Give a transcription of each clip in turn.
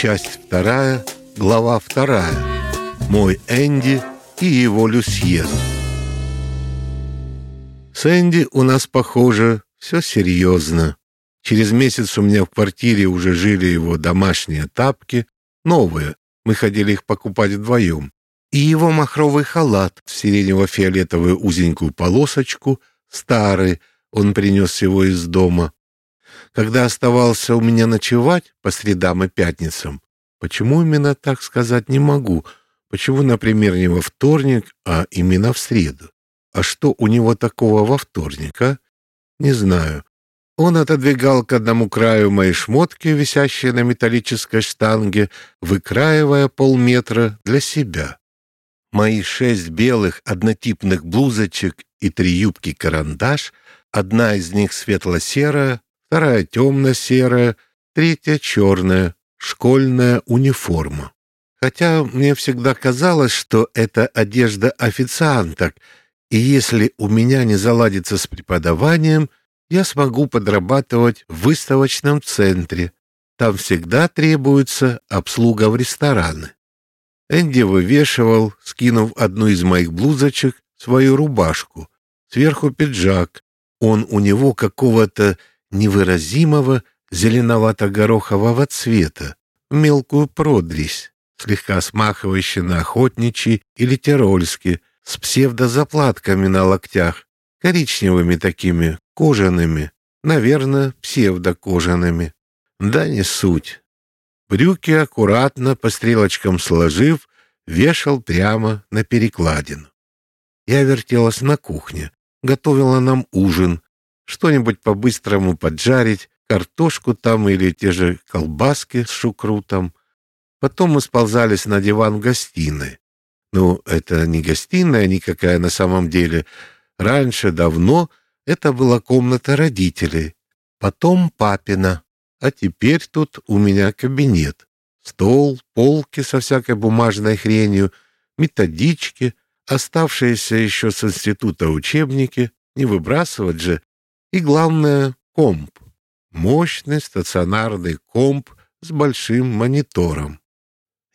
Часть вторая, глава вторая. Мой Энди и его Люсьен. С Энди у нас, похоже, все серьезно. Через месяц у меня в квартире уже жили его домашние тапки, новые, мы ходили их покупать вдвоем, и его махровый халат в сиренево-фиолетовую узенькую полосочку, старый, он принес его из дома. Когда оставался у меня ночевать по средам и пятницам, почему именно так сказать не могу, почему, например, не во вторник, а именно в среду? А что у него такого во вторник, а? Не знаю. Он отодвигал к одному краю мои шмотки, висящие на металлической штанге, выкраивая полметра для себя. Мои шесть белых однотипных блузочек и три юбки-карандаш, одна из них светло-серая, вторая темно-серая, третья черная, школьная униформа. Хотя мне всегда казалось, что это одежда официанток, и если у меня не заладится с преподаванием, я смогу подрабатывать в выставочном центре. Там всегда требуется обслуга в рестораны. Энди вывешивал, скинув одну из моих блузочек, свою рубашку, сверху пиджак. Он у него какого-то невыразимого зеленовато-горохового цвета, мелкую продресь, слегка смахивающую на охотничий или тирольский, с псевдозаплатками на локтях, коричневыми такими, кожаными, наверное, псевдокожаными. Да не суть. Брюки аккуратно по стрелочкам сложив, вешал прямо на перекладину. Я вертелась на кухне, готовила нам ужин, что-нибудь по-быстрому поджарить, картошку там или те же колбаски с шукрутом. Потом мы сползались на диван в гостиной. Ну, это не гостиная никакая на самом деле. Раньше, давно, это была комната родителей. Потом папина. А теперь тут у меня кабинет. Стол, полки со всякой бумажной хренью, методички, оставшиеся еще с института учебники, не выбрасывать же, и, главное, комп. Мощный стационарный комп с большим монитором.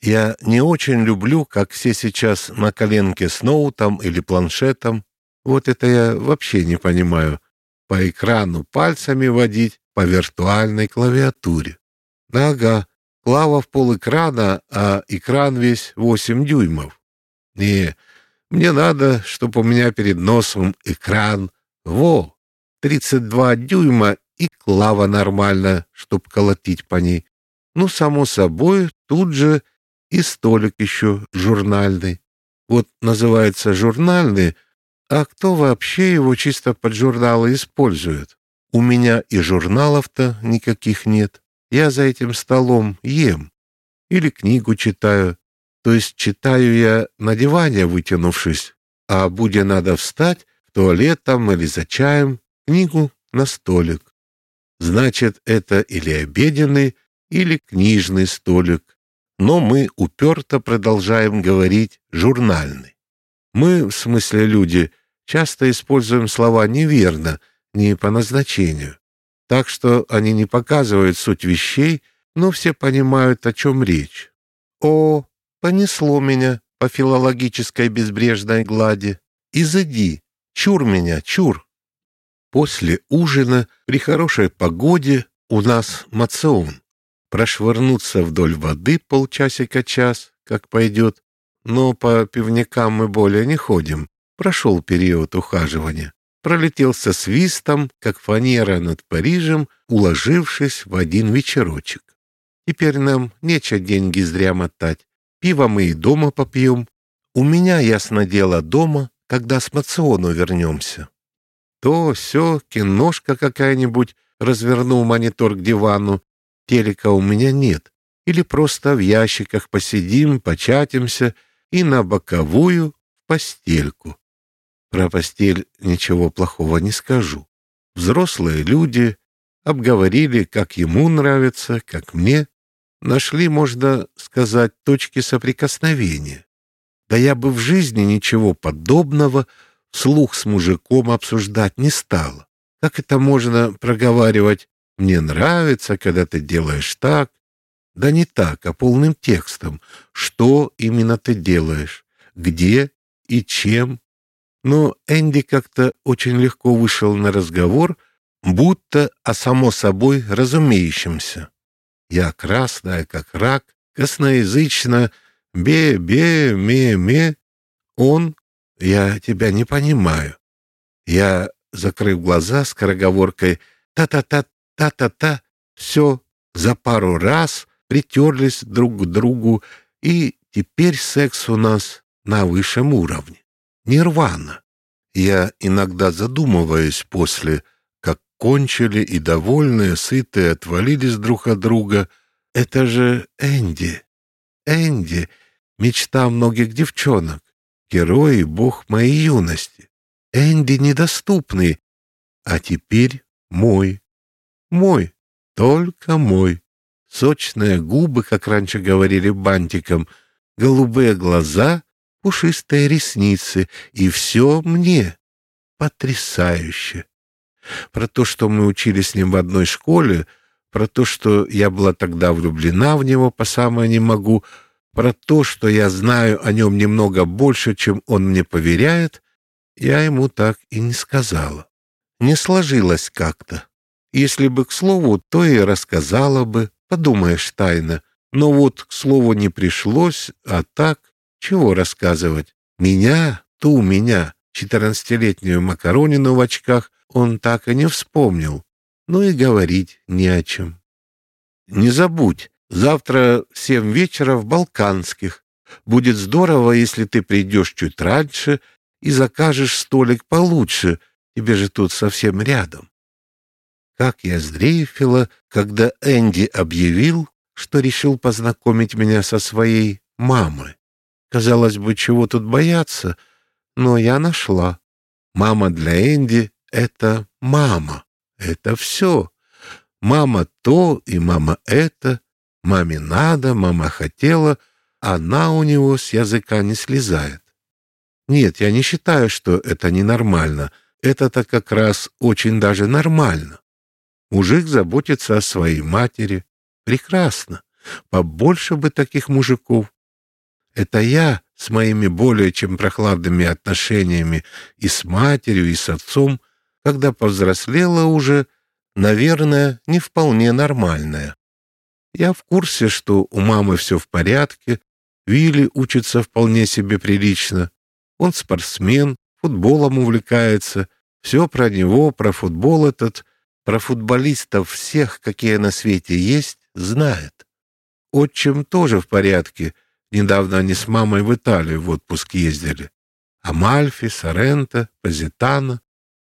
Я не очень люблю, как все сейчас на коленке с ноутом или планшетом. Вот это я вообще не понимаю. По экрану пальцами водить по виртуальной клавиатуре. Ага, клава в пол экрана, а экран весь 8 дюймов. Не, мне надо, чтобы у меня перед носом экран. Во, 32 дюйма и клава нормально, чтоб колотить по ней. Ну, само собой, тут же и столик еще журнальный. Вот называется журнальный, а кто вообще его чисто под журналы использует? У меня и журналов-то никаких нет. Я за этим столом ем или книгу читаю. То есть читаю я на диване, вытянувшись, а будя надо встать в туалет там или за чаем, книгу на столик. Значит, это или обеденный, или книжный столик но мы уперто продолжаем говорить «журнальный». Мы, в смысле люди, часто используем слова неверно, не по назначению. Так что они не показывают суть вещей, но все понимают, о чем речь. О, понесло меня по филологической безбрежной глади. Изыди, чур меня, чур. После ужина при хорошей погоде у нас мацион прошвырнуться вдоль воды полчасика-час, как пойдет, но по пивникам мы более не ходим. Прошел период ухаживания. Пролетел со свистом, как фанера над Парижем, уложившись в один вечерочек. Теперь нам нечего деньги зря мотать. Пиво мы и дома попьем. У меня, ясно дело, дома, когда с мациону вернемся. То все, киношка какая-нибудь, развернул монитор к дивану, телека у меня нет, или просто в ящиках посидим, початимся и на боковую в постельку. Про постель ничего плохого не скажу. Взрослые люди обговорили, как ему нравится, как мне, нашли, можно сказать, точки соприкосновения. Да я бы в жизни ничего подобного вслух с мужиком обсуждать не стала. Как это можно проговаривать мне нравится, когда ты делаешь так. Да не так, а полным текстом. Что именно ты делаешь? Где и чем? Но Энди как-то очень легко вышел на разговор, будто о само собой разумеющемся. Я красная, как рак, косноязычно, бе-бе-ме-ме. Он, я тебя не понимаю. Я, закрыв глаза скороговоркой та-та-та-та-та-та, все за пару раз притерлись друг к другу, и теперь секс у нас на высшем уровне. Нирвана. Я иногда задумываюсь после, как кончили и довольные, сытые, отвалились друг от друга. Это же Энди. Энди — мечта многих девчонок, герой и бог моей юности. Энди недоступный, а теперь мой. Мой, только мой. Сочные губы, как раньше говорили бантиком, голубые глаза, пушистые ресницы, и все мне. Потрясающе. Про то, что мы учились с ним в одной школе, про то, что я была тогда влюблена в него по самое не могу, про то, что я знаю о нем немного больше, чем он мне поверяет, я ему так и не сказала. Не сложилось как-то. Если бы к слову, то и рассказала бы, подумаешь тайно. Но вот к слову не пришлось, а так, чего рассказывать? Меня, ту меня, четырнадцатилетнюю Макаронину в очках, он так и не вспомнил. Ну и говорить не о чем. Не забудь, завтра семь вечера в Балканских. Будет здорово, если ты придешь чуть раньше и закажешь столик получше, тебе же тут совсем рядом. Как я сдрейфила, когда Энди объявил, что решил познакомить меня со своей мамой. Казалось бы, чего тут бояться, но я нашла. Мама для Энди — это мама. Это все. Мама то и мама это. Маме надо, мама хотела. Она у него с языка не слезает. Нет, я не считаю, что это ненормально. Это-то как раз очень даже нормально. Мужик заботится о своей матери. Прекрасно. Побольше бы таких мужиков. Это я с моими более чем прохладными отношениями и с матерью, и с отцом, когда повзрослела уже, наверное, не вполне нормальная. Я в курсе, что у мамы все в порядке, Вилли учится вполне себе прилично. Он спортсмен, футболом увлекается. Все про него, про футбол этот, про футболистов всех, какие на свете есть, знает. Отчим тоже в порядке. Недавно они с мамой в Италию в отпуск ездили. Амальфи, Соренто, Позитано.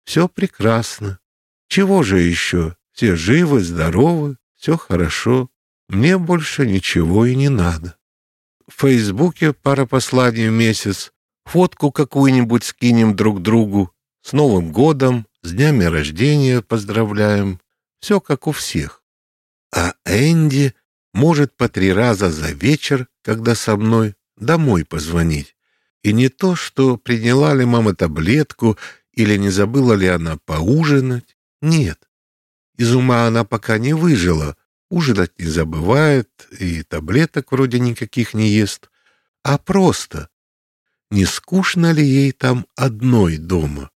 Все прекрасно. Чего же еще? Все живы, здоровы, все хорошо. Мне больше ничего и не надо. В Фейсбуке пара посланий в месяц, фотку какую-нибудь скинем друг другу, с Новым годом, с днями рождения поздравляем. Все как у всех. А Энди может по три раза за вечер, когда со мной, домой позвонить. И не то, что приняла ли мама таблетку или не забыла ли она поужинать. Нет. Из ума она пока не выжила, ужинать не забывает и таблеток вроде никаких не ест, а просто не скучно ли ей там одной дома?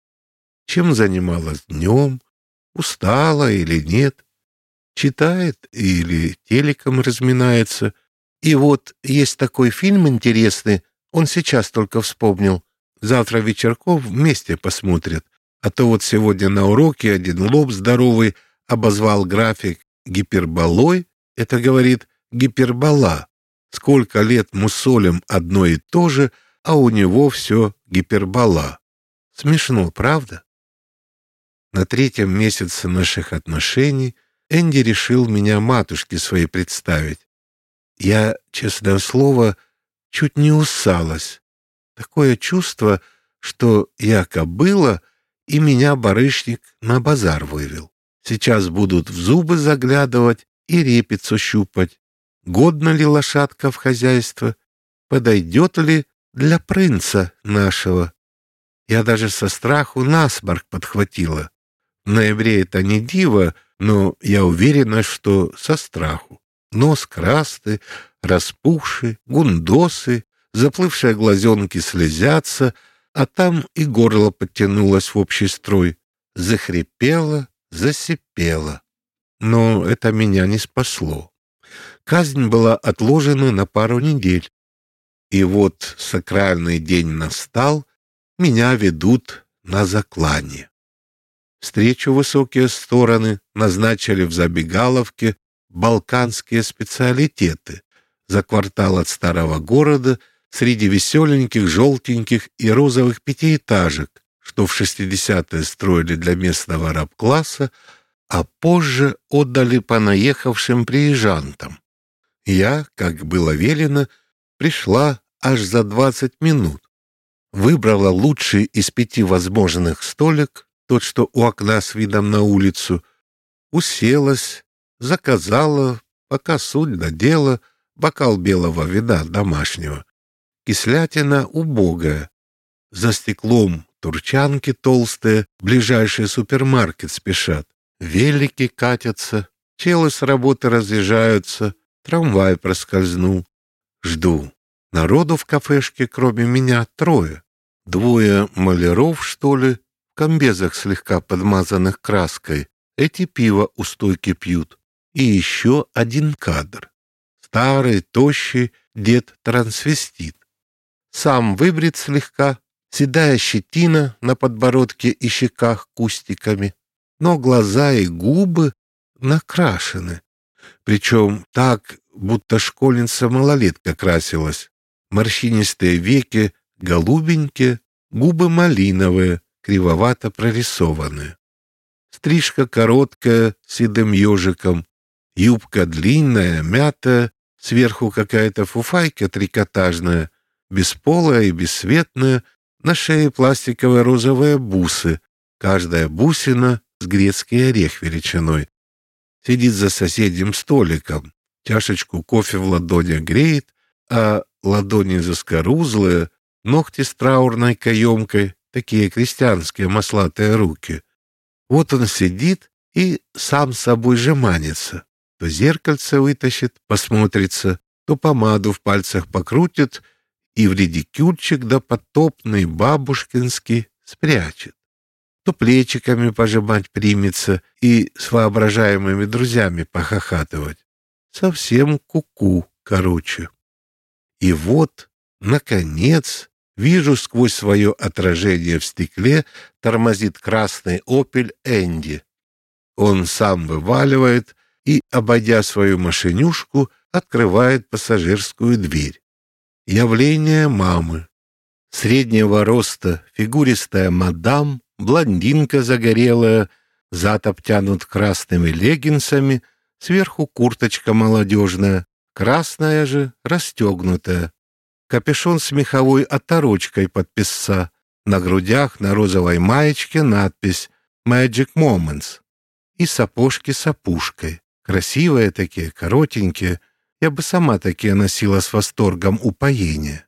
чем занималась днем, устала или нет, читает или телеком разминается. И вот есть такой фильм интересный, он сейчас только вспомнил. Завтра вечерков вместе посмотрят. А то вот сегодня на уроке один лоб здоровый обозвал график гиперболой. Это, говорит, гипербола. Сколько лет мусолим одно и то же, а у него все гипербола. Смешно, правда? На третьем месяце наших отношений Энди решил меня матушке своей представить. Я, честное слово, чуть не усалась. Такое чувство, что я кобыла, и меня барышник на базар вывел. Сейчас будут в зубы заглядывать и репицу щупать. Годна ли лошадка в хозяйство? Подойдет ли для принца нашего? Я даже со страху насморк подхватила. В ноябре это не диво, но я уверена, что со страху. Нос красный, распухший, гундосы, заплывшие глазенки слезятся, а там и горло подтянулось в общий строй. Захрипело, засипело. Но это меня не спасло. Казнь была отложена на пару недель. И вот сакральный день настал, меня ведут на заклание. Встречу высокие стороны назначили в забегаловке балканские специалитеты за квартал от старого города среди веселеньких, желтеньких и розовых пятиэтажек, что в 60-е строили для местного раб-класса, а позже отдали по наехавшим приезжантам. Я, как было велено, пришла аж за 20 минут. Выбрала лучший из пяти возможных столик, тот, что у окна с видом на улицу, уселась, заказала, пока суть до дела, бокал белого вина домашнего. Кислятина убогая. За стеклом турчанки толстые, ближайший супермаркет спешат. Велики катятся, челы с работы разъезжаются, трамвай проскользнул. Жду. Народу в кафешке, кроме меня, трое. Двое маляров, что ли, в комбезах слегка подмазанных краской. Эти пиво у стойки пьют. И еще один кадр. Старый, тощий дед-трансвестит. Сам выбрит слегка, седая щетина на подбородке и щеках кустиками, но глаза и губы накрашены. Причем так, будто школьница-малолетка красилась. Морщинистые веки голубенькие, губы малиновые, кривовато прорисованные. Стрижка короткая, седым ежиком, юбка длинная, мятая, сверху какая-то фуфайка трикотажная, бесполая и бесцветная, на шее пластиковые розовые бусы, каждая бусина с грецкий орех величиной. Сидит за соседним столиком, чашечку кофе в ладони греет, а ладони заскорузлые, ногти с траурной каемкой, такие крестьянские маслатые руки. Вот он сидит и сам собой же манится. То зеркальце вытащит, посмотрится, то помаду в пальцах покрутит и в редикюльчик да потопный бабушкинский спрячет. То плечиками пожимать примется и с воображаемыми друзьями похохатывать. Совсем куку, -ку, короче. И вот, наконец, вижу сквозь свое отражение в стекле тормозит красный «Опель» Энди. Он сам вываливает и, обойдя свою машинюшку, открывает пассажирскую дверь. Явление мамы. Среднего роста, фигуристая мадам, блондинка загорелая, зад обтянут красными леггинсами, сверху курточка молодежная, красная же расстегнутая. Капюшон с меховой оторочкой под песца, на грудях на розовой маечке надпись «Magic Moments» и сапожки с опушкой. Красивые такие, коротенькие, я бы сама такие носила с восторгом упоения.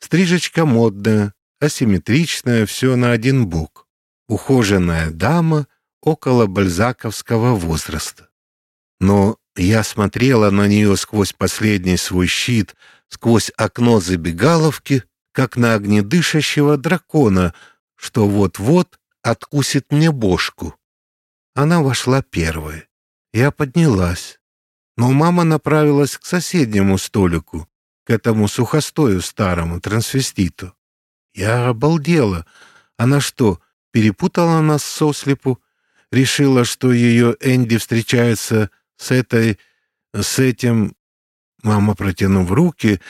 Стрижечка модная, асимметричная, все на один бок. Ухоженная дама около бальзаковского возраста. Но я смотрела на нее сквозь последний свой щит, сквозь окно забегаловки, как на огнедышащего дракона, что вот-вот откусит мне бошку. Она вошла первой. Я поднялась но мама направилась к соседнему столику, к этому сухостою старому трансвеститу. Я обалдела. Она что, перепутала нас сослепу? Решила, что ее Энди встречается с этой... с этим... Мама, протянув руки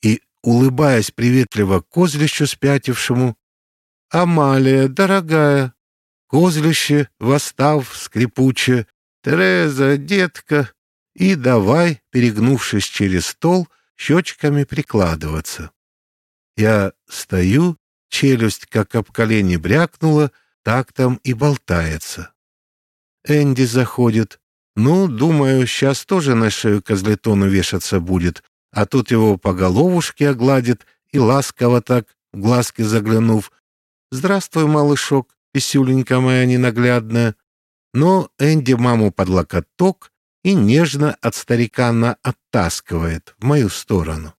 и, улыбаясь приветливо козлищу спятившему, «Амалия, дорогая!» Козлище, восстав скрипуче, «Тереза, детка!» И давай, перегнувшись через стол, щечками прикладываться. Я стою, челюсть как об колени брякнула, так там и болтается. Энди заходит. Ну, думаю, сейчас тоже на шею козлетону вешаться будет, а тут его по головушке огладит и ласково так, в глазки заглянув. «Здравствуй, малышок, писюленька моя ненаглядная». Но Энди маму под локоток и нежно от старикана оттаскивает в мою сторону.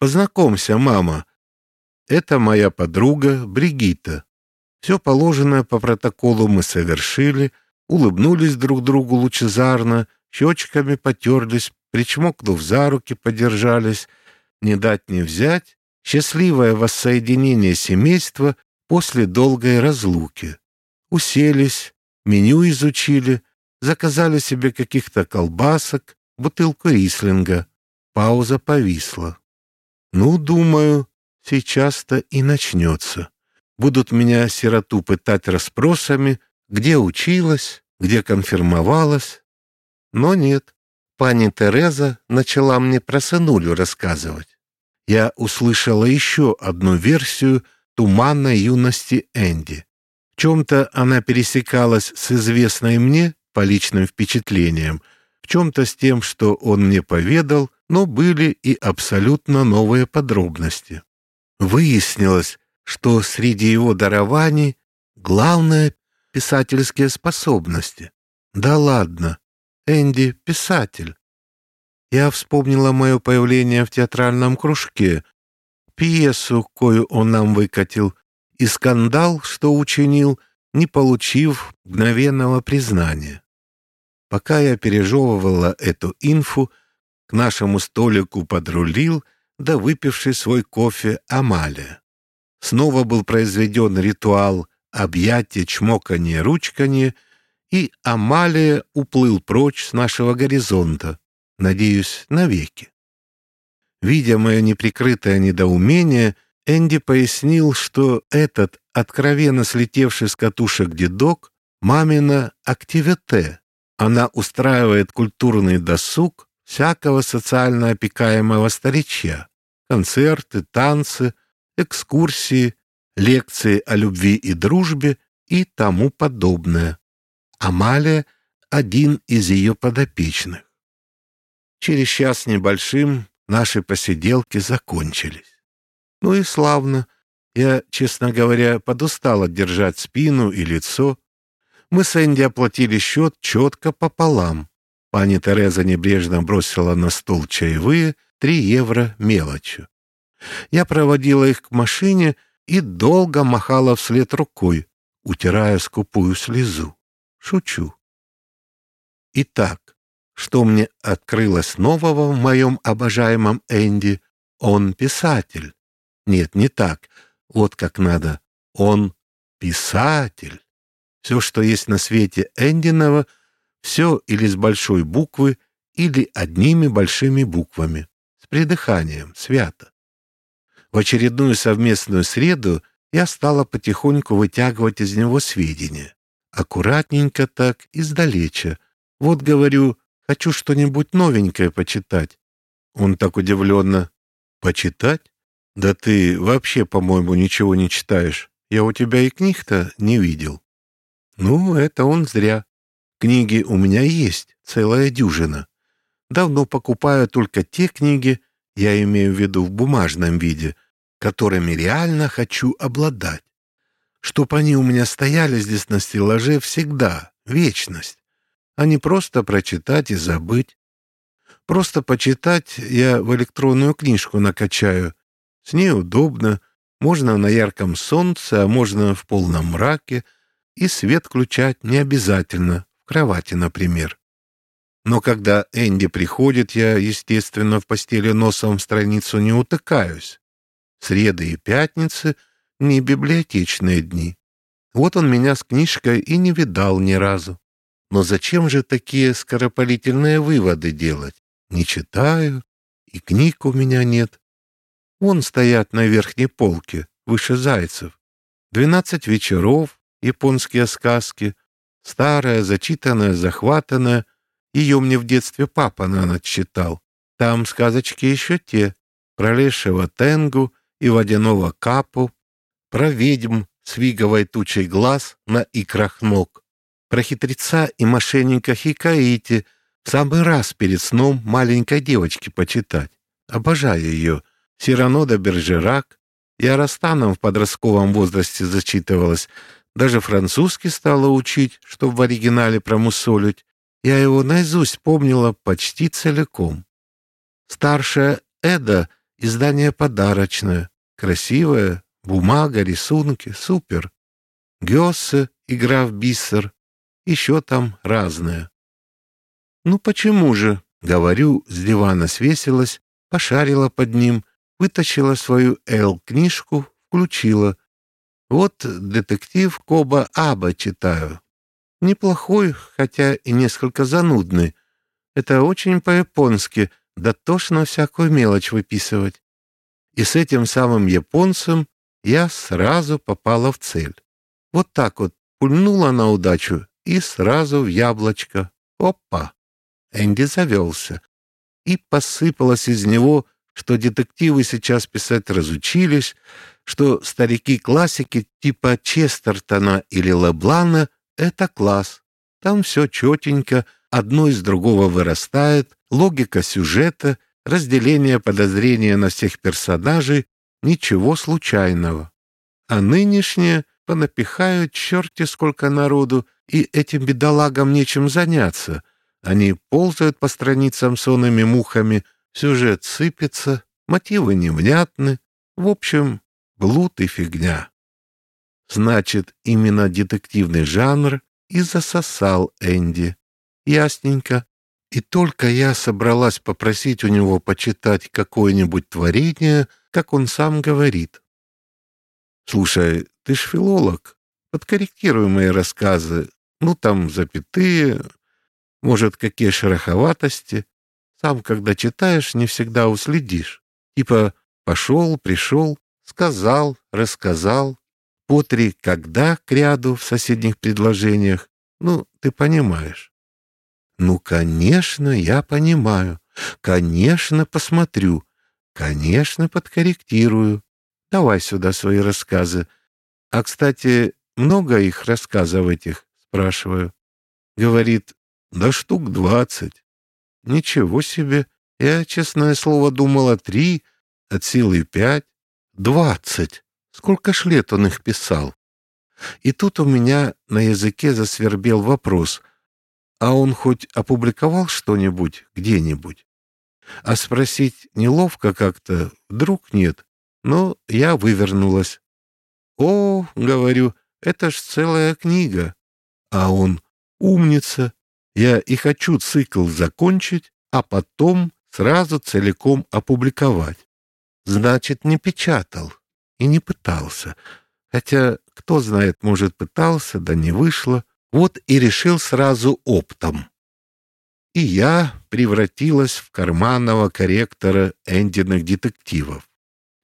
«Познакомься, мама. Это моя подруга Бригита. Все положенное по протоколу мы совершили, улыбнулись друг другу лучезарно, щечками потерлись, причмокнув за руки, подержались. Не дать не взять, счастливое воссоединение семейства после долгой разлуки. Уселись, меню изучили, заказали себе каких-то колбасок, бутылку рислинга. Пауза повисла. Ну, думаю, сейчас-то и начнется. Будут меня, сироту, пытать расспросами, где училась, где конфирмовалась. Но нет, пани Тереза начала мне про сынулю рассказывать. Я услышала еще одну версию туманной юности Энди. В чем-то она пересекалась с известной мне по личным впечатлениям, в чем-то с тем, что он мне поведал, но были и абсолютно новые подробности. Выяснилось, что среди его дарований главное — писательские способности. Да ладно, Энди — писатель. Я вспомнила мое появление в театральном кружке, пьесу, кою он нам выкатил, и скандал, что учинил, не получив мгновенного признания. Пока я пережевывала эту инфу, к нашему столику подрулил, да выпивший свой кофе Амалия. Снова был произведен ритуал объятия, чмоканье, ручканье, и Амалия уплыл прочь с нашего горизонта, надеюсь, навеки. Видя мое неприкрытое недоумение, Энди пояснил, что этот откровенно слетевший с катушек дедок — мамина активите. Она устраивает культурный досуг всякого социально опекаемого старичья. Концерты, танцы, экскурсии, лекции о любви и дружбе и тому подобное. Амалия — один из ее подопечных. Через час небольшим наши посиделки закончились. Ну и славно. Я, честно говоря, подустала держать спину и лицо. Мы с Энди оплатили счет четко пополам. Пани Тереза небрежно бросила на стол чаевые три евро мелочью. Я проводила их к машине и долго махала вслед рукой, утирая скупую слезу. Шучу. Итак, что мне открылось нового в моем обожаемом Энди? Он писатель. Нет, не так. Вот как надо. Он писатель. Все, что есть на свете Эндинова, все или с большой буквы, или одними большими буквами, с придыханием, свято. В очередную совместную среду я стала потихоньку вытягивать из него сведения. Аккуратненько так, издалеча. Вот, говорю, Хочу что-нибудь новенькое почитать. Он так удивленно. Почитать? Да ты вообще, по-моему, ничего не читаешь. Я у тебя и книг-то не видел. Ну, это он зря. Книги у меня есть, целая дюжина. Давно покупаю только те книги, я имею в виду в бумажном виде, которыми реально хочу обладать. Чтоб они у меня стояли здесь на стеллаже всегда, вечность а не просто прочитать и забыть. Просто почитать я в электронную книжку накачаю. С ней удобно, можно на ярком солнце, а можно в полном мраке, и свет включать не обязательно, в кровати, например. Но когда Энди приходит, я, естественно, в постели носом в страницу не утыкаюсь. Среды и пятницы — не библиотечные дни. Вот он меня с книжкой и не видал ни разу. Но зачем же такие скоропалительные выводы делать? Не читаю, и книг у меня нет. Вон стоят на верхней полке, выше зайцев. Двенадцать вечеров, японские сказки, старая, зачитанная, захватанная. Ее мне в детстве папа на ночь читал. Там сказочки еще те, про лешего Тенгу и водяного Капу, про ведьм с виговой тучей глаз на икрах ног про хитреца и мошенника Хикаити в самый раз перед сном маленькой девочки почитать. Обожаю ее. Сирано да Бержерак. Я Растаном в подростковом возрасте зачитывалась. Даже французский стала учить, чтобы в оригинале промусолить. Я его наизусть помнила почти целиком. Старшая Эда — издание подарочное, красивое, бумага, рисунки, супер. Гёссе, игра в биссер, еще там разное. «Ну почему же?» — говорю, с дивана свесилась, пошарила под ним, вытащила свою Эл-книжку, включила. Вот детектив Коба Аба читаю. Неплохой, хотя и несколько занудный. Это очень по-японски, да тошно всякую мелочь выписывать. И с этим самым японцем я сразу попала в цель. Вот так вот пульнула на удачу и сразу в яблочко. Опа! Энди завелся. И посыпалось из него, что детективы сейчас писать разучились, что старики-классики типа Честертона или Леблана — это класс. Там все четенько, одно из другого вырастает, логика сюжета, разделение подозрения на всех персонажей, ничего случайного. А нынешнее понапихают черти сколько народу, и этим бедолагам нечем заняться. Они ползают по страницам сонными мухами, сюжет сыпется, мотивы невнятны. В общем, блуд и фигня. Значит, именно детективный жанр и засосал Энди. Ясненько. И только я собралась попросить у него почитать какое-нибудь творение, как он сам говорит. «Слушай, ты ж филолог. Подкорректируй мои рассказы. Ну, там запятые, может, какие шероховатости. Сам, когда читаешь, не всегда уследишь. Типа пошел, пришел, сказал, рассказал. По три «когда» к ряду в соседних предложениях. Ну, ты понимаешь. Ну, конечно, я понимаю. Конечно, посмотрю. Конечно, подкорректирую. Давай сюда свои рассказы. А, кстати, много их рассказов этих, спрашиваю. Говорит, да штук двадцать. Ничего себе. Я, честное слово, думала три, от силы пять. Двадцать. Сколько ж лет он их писал? И тут у меня на языке засвербел вопрос — а он хоть опубликовал что-нибудь где-нибудь? А спросить неловко как-то, вдруг нет. Но я вывернулась. «О, — говорю, — это ж целая книга». А он «Умница! Я и хочу цикл закончить, а потом сразу целиком опубликовать». Значит, не печатал и не пытался. Хотя, кто знает, может, пытался, да не вышло. Вот и решил сразу оптом. И я превратилась в карманного корректора Эндиных детективов.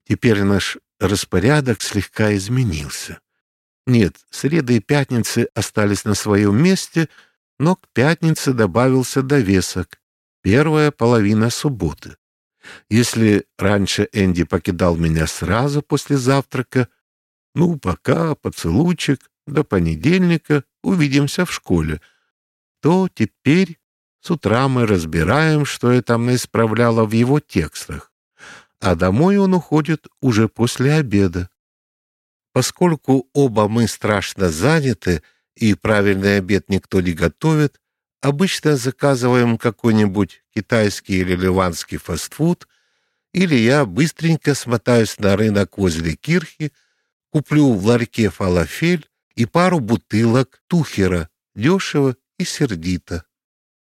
Теперь наш распорядок слегка изменился. Нет, среды и пятницы остались на своем месте, но к пятнице добавился довесок. Первая половина субботы. Если раньше Энди покидал меня сразу после завтрака, ну, пока, поцелуйчик, до понедельника увидимся в школе, то теперь с утра мы разбираем, что я там исправляла в его текстах, а домой он уходит уже после обеда. Поскольку оба мы страшно заняты и правильный обед никто не готовит, обычно заказываем какой-нибудь китайский или ливанский фастфуд, или я быстренько смотаюсь на рынок возле кирхи, куплю в ларьке фалафель и пару бутылок тухера, дешево и сердито.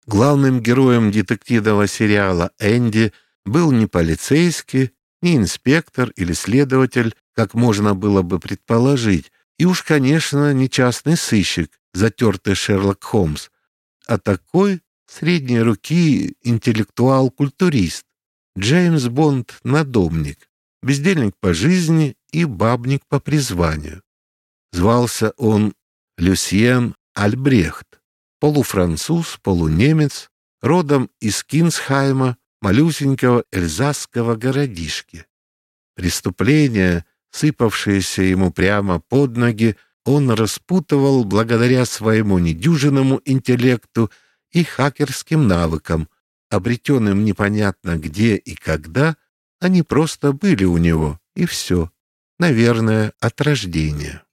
Главным героем детективного сериала «Энди» был не полицейский, не инспектор или следователь, как можно было бы предположить, и уж, конечно, не частный сыщик, затертый Шерлок Холмс, а такой средней руки интеллектуал-культурист, Джеймс Бонд-надомник, бездельник по жизни и бабник по призванию. Звался он Люсьен Альбрехт, полуфранцуз, полунемец, родом из Кинсхайма, малюсенького эльзасского городишки. Преступления, сыпавшиеся ему прямо под ноги, он распутывал благодаря своему недюжинному интеллекту и хакерским навыкам, обретенным непонятно где и когда, они просто были у него, и все, наверное, от рождения.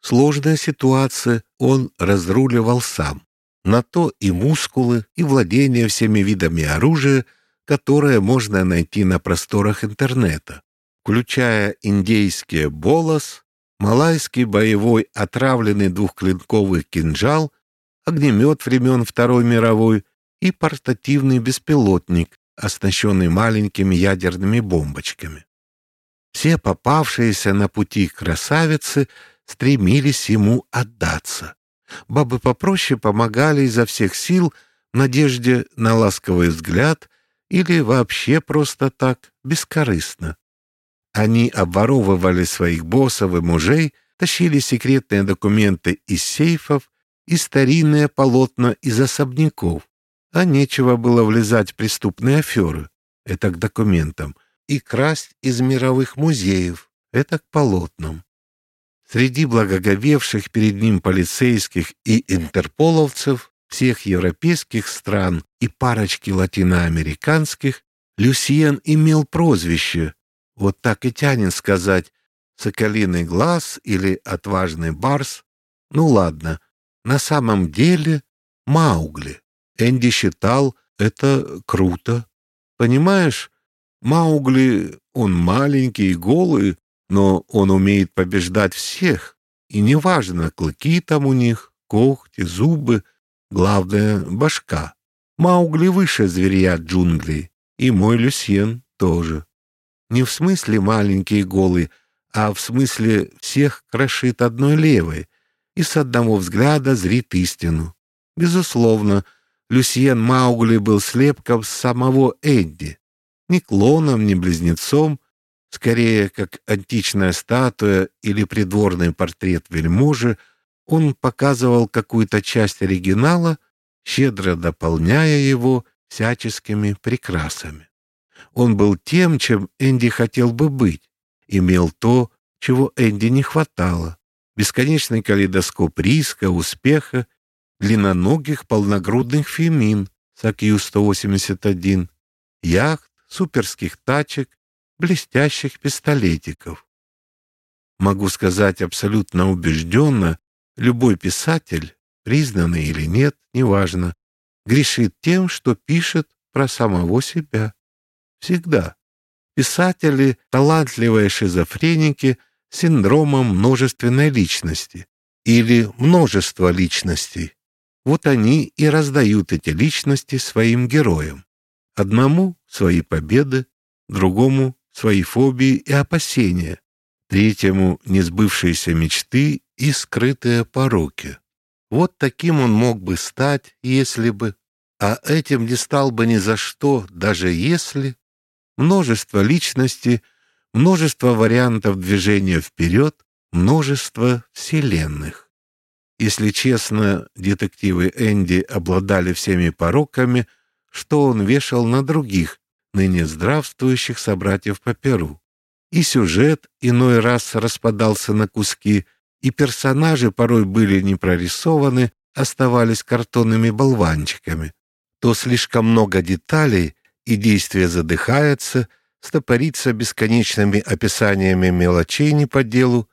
Сложная ситуация он разруливал сам. На то и мускулы, и владение всеми видами оружия, которое можно найти на просторах интернета, включая индейский болос, малайский боевой отравленный двухклинковый кинжал, огнемет времен Второй мировой и портативный беспилотник, оснащенный маленькими ядерными бомбочками. Все попавшиеся на пути красавицы стремились ему отдаться. Бабы попроще помогали изо всех сил в надежде на ласковый взгляд или вообще просто так, бескорыстно. Они обворовывали своих боссов и мужей, тащили секретные документы из сейфов и старинные полотна из особняков, а нечего было влезать в преступные аферы, это к документам, и красть из мировых музеев, это к полотнам. Среди благоговевших перед ним полицейских и интерполовцев всех европейских стран и парочки латиноамериканских Люсьен имел прозвище, вот так и тянет сказать «соколиный глаз» или «отважный барс». Ну ладно, на самом деле Маугли. Энди считал это круто. Понимаешь, Маугли, он маленький и голый, но он умеет побеждать всех. И неважно, клыки там у них, когти, зубы, главное — башка. Маугли выше зверя джунглей, и мой Люсьен тоже. Не в смысле маленький и голый, а в смысле всех крошит одной левой и с одного взгляда зрит истину. Безусловно, Люсьен Маугли был слепком самого Эдди. Ни клоном, ни близнецом, скорее как античная статуя или придворный портрет вельможи, он показывал какую-то часть оригинала, щедро дополняя его всяческими прекрасами. Он был тем, чем Энди хотел бы быть, имел то, чего Энди не хватало. Бесконечный калейдоскоп риска, успеха, длинноногих полногрудных фемин с АКЮ-181, яхт, суперских тачек, блестящих пистолетиков. Могу сказать абсолютно убежденно, любой писатель, признанный или нет, неважно, грешит тем, что пишет про самого себя. Всегда. Писатели — талантливые шизофреники с синдромом множественной личности или множества личностей. Вот они и раздают эти личности своим героям. Одному — свои победы, другому — свои фобии и опасения, третьему — несбывшиеся мечты и скрытые пороки. Вот таким он мог бы стать, если бы, а этим не стал бы ни за что, даже если множество личностей, множество вариантов движения вперед, множество вселенных. Если честно, детективы Энди обладали всеми пороками, что он вешал на других, ныне здравствующих собратьев по Перу. И сюжет иной раз распадался на куски, и персонажи порой были не прорисованы, оставались картонными болванчиками. То слишком много деталей, и действие задыхается, стопорится бесконечными описаниями мелочей не по делу,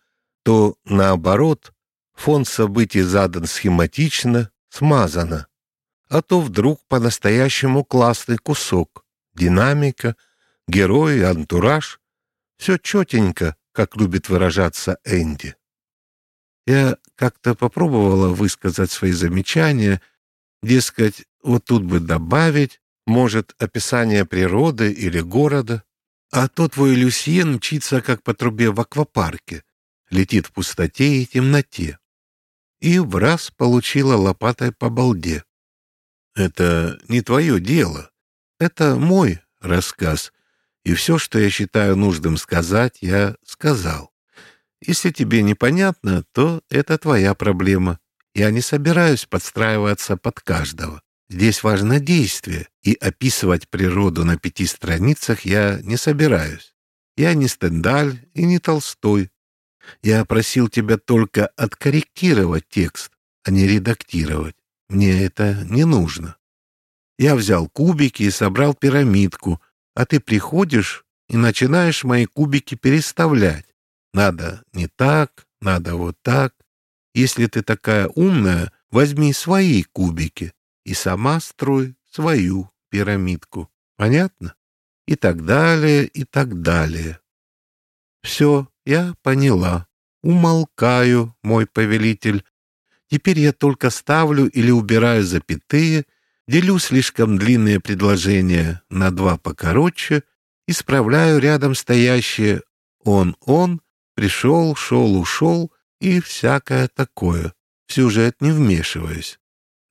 то, наоборот, фон событий задан схематично, смазано. А то вдруг по-настоящему классный кусок, динамика, герои, антураж. Все четенько, как любит выражаться Энди. Я как-то попробовала высказать свои замечания, дескать, вот тут бы добавить, может, описание природы или города, а то твой Люсьен мчится, как по трубе в аквапарке, летит в пустоте и темноте. И в раз получила лопатой по балде. Это не твое дело. Это мой рассказ, и все, что я считаю нужным сказать, я сказал. Если тебе непонятно, то это твоя проблема. Я не собираюсь подстраиваться под каждого. Здесь важно действие, и описывать природу на пяти страницах я не собираюсь. Я не Стендаль и не Толстой. Я просил тебя только откорректировать текст, а не редактировать. Мне это не нужно. Я взял кубики и собрал пирамидку, а ты приходишь и начинаешь мои кубики переставлять. Надо не так, надо вот так. Если ты такая умная, возьми свои кубики и сама строй свою пирамидку. Понятно? И так далее, и так далее. Все, я поняла. Умолкаю, мой повелитель. Теперь я только ставлю или убираю запятые, делю слишком длинные предложения на два покороче, исправляю рядом стоящие «он-он», «пришел», «шел», «ушел» и всякое такое. В сюжет не вмешиваясь,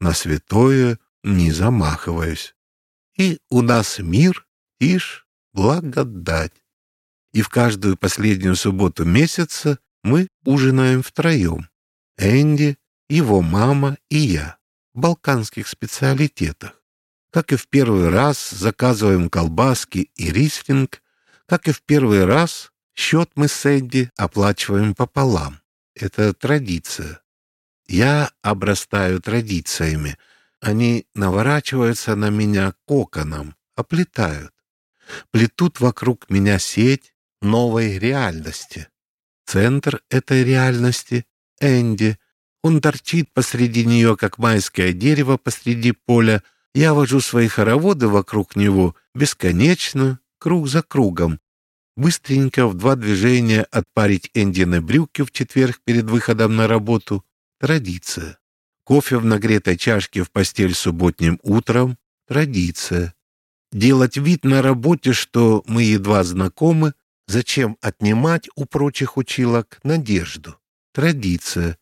на святое не замахиваясь. И у нас мир, тишь, благодать. И в каждую последнюю субботу месяца мы ужинаем втроем. Энди, его мама и я. В балканских специалитетах. Как и в первый раз заказываем колбаски и рислинг, как и в первый раз счет мы с Энди оплачиваем пополам. Это традиция. Я обрастаю традициями. Они наворачиваются на меня коконом, оплетают. Плетут вокруг меня сеть новой реальности. Центр этой реальности — Энди. Он торчит посреди нее, как майское дерево посреди поля. Я вожу свои хороводы вокруг него бесконечно, круг за кругом. Быстренько в два движения отпарить Эндины брюки в четверг перед выходом на работу — традиция. Кофе в нагретой чашке в постель субботним утром — традиция. Делать вид на работе, что мы едва знакомы, зачем отнимать у прочих училок надежду? Традиция.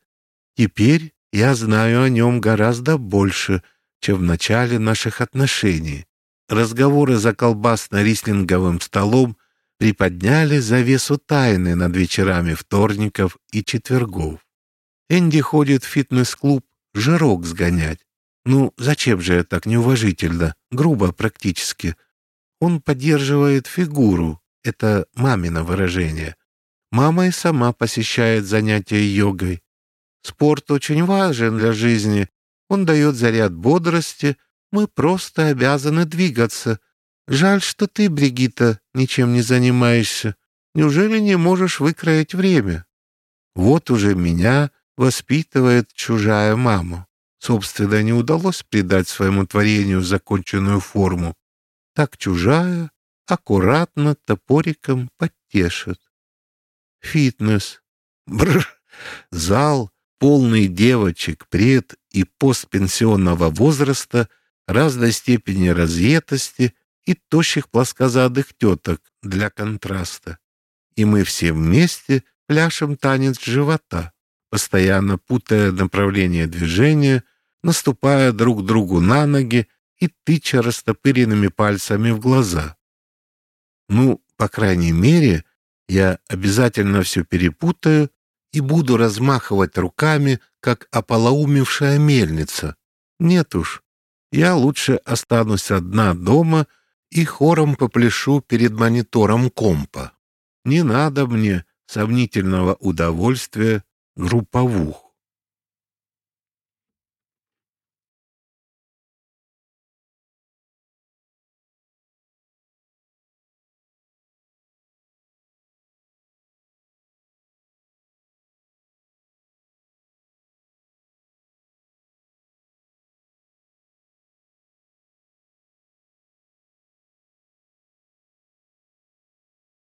Теперь я знаю о нем гораздо больше, чем в начале наших отношений. Разговоры за колбасно-рислинговым столом приподняли завесу тайны над вечерами вторников и четвергов. Энди ходит в фитнес-клуб жирок сгонять. Ну, зачем же это так неуважительно, грубо практически. Он поддерживает фигуру, это мамино выражение. Мама и сама посещает занятия йогой. Спорт очень важен для жизни. Он дает заряд бодрости. Мы просто обязаны двигаться. Жаль, что ты, Бригита, ничем не занимаешься. Неужели не можешь выкроить время? Вот уже меня воспитывает чужая мама. Собственно, не удалось придать своему творению законченную форму. Так чужая аккуратно топориком подтешит. Фитнес. Бррр. Зал, полный девочек пред- и постпенсионного возраста, разной степени разъетости и тощих плоскозадых теток для контраста. И мы все вместе пляшем танец живота постоянно путая направление движения, наступая друг другу на ноги и тыча растопыренными пальцами в глаза. Ну, по крайней мере, я обязательно все перепутаю и буду размахивать руками, как ополоумевшая мельница. Нет уж, я лучше останусь одна дома и хором попляшу перед монитором компа. Не надо мне сомнительного удовольствия групповух.